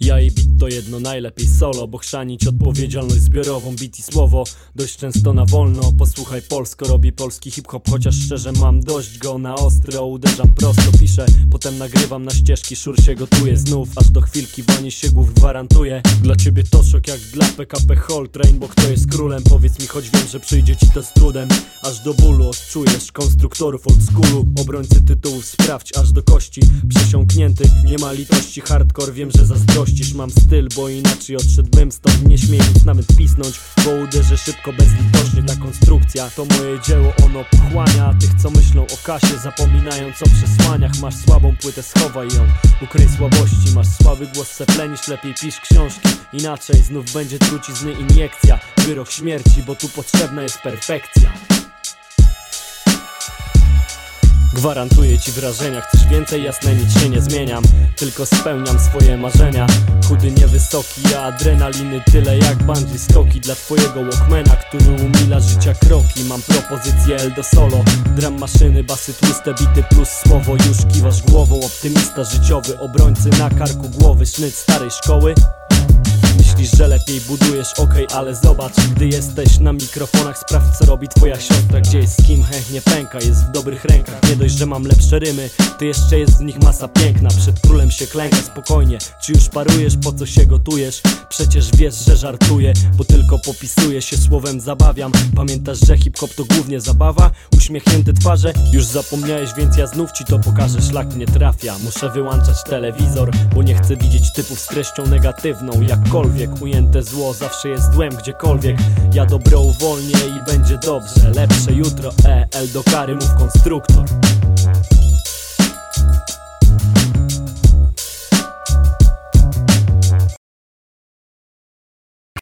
Ja i bit to jedno najlepiej solo Bo chrzanić odpowiedzialność zbiorową Bit i słowo. Dość często na wolno Posłuchaj polsko, robię polski hip-hop Chociaż szczerze mam dość go. Na ostro Uderzam prosto, piszę, potem nagrywam na ścieżki Szur się gotuje znów, aż do chwilki Banie się głów gwarantuję Dla ciebie to szok jak dla PKP Train Bo kto jest królem? Powiedz mi, choć wiem, że przyjdzie ci to z trudem. Aż do bólu odczujesz konstruktorów old schoolu Obrońcy tytułów sprawdź aż do kości Przesiąknięty, nie ma litości Hardcore, wiem, że zazdrości zazdrościsz Mam styl, bo inaczej odszedłbym stąd Nie śmiejąc nawet pisnąć. Bo uderzę szybko, bezlitośnie Ta konstrukcja to moje dzieło Ono pochłania. Tych, co myślą o kasie Zapominając o przesłaniach Masz słabą płytę, schowaj ją Ukryj słabości, masz słaby głos Seplenisz, lepiej pisz książki. Inaczej znów będzie trucizny iniekcja Wyrok śmierci, bo tu potrzebna jest perfekcja Gwarantuję ci wrażenia Chcesz więcej? Jasne, nic się nie zmieniam. Tylko spełniam swoje marzenia. Chudy, niewysoki, a adrenaliny tyle jak bungee skoki. Dla twojego walkmana, który umila życia kroki. Mam propozycję L do solo. Dram maszyny, basy tłuste, bity plus słowo. Już kiwasz głową, optymista życiowy. Obrońcy na karku głowy, sznyt starej szkoły Myślisz, że lepiej budujesz, okej, okay, ale zobacz Gdy jesteś na mikrofonach, sprawdź co robi twoja siostra Gdzie jest z kim, chętnie pęka, jest w dobrych rękach. Nie dość, że mam lepsze rymy, to jeszcze jest w nich masa piękna. Przed królem się klęka, spokojnie Czy już parujesz, po co się gotujesz? Przecież wiesz, że żartuję, bo tylko popisuję się słowem zabawiam. Pamiętasz, że hip-hop to głównie zabawa? Uśmiechnięte twarze, już zapomniałeś, więc ja znów ci to pokażę. Szlak nie trafia, muszę wyłączać telewizor Bo nie chcę widzieć typów z treścią negatywną Jakkolwiek ujęte zło zawsze jest złem gdziekolwiek. Ja dobro uwolnię i będzie dobrze. Lepsze jutro, e, L do kary mów konstruktor